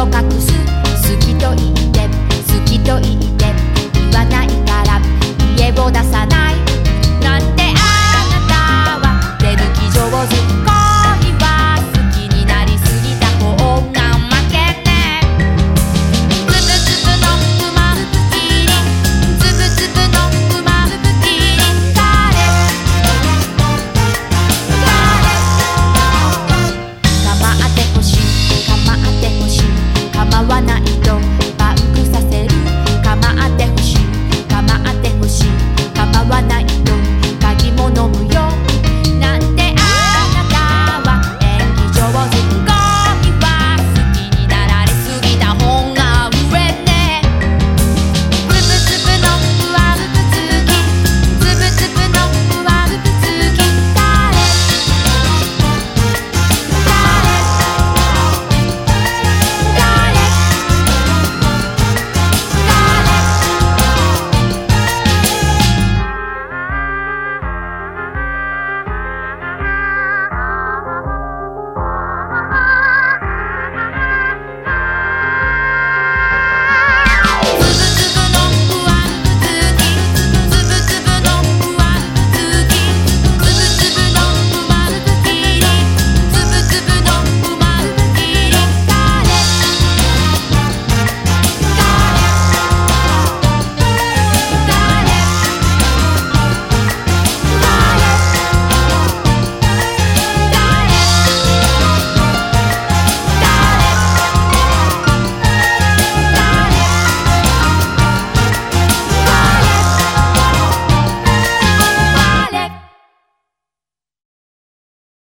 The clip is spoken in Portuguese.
igual cactus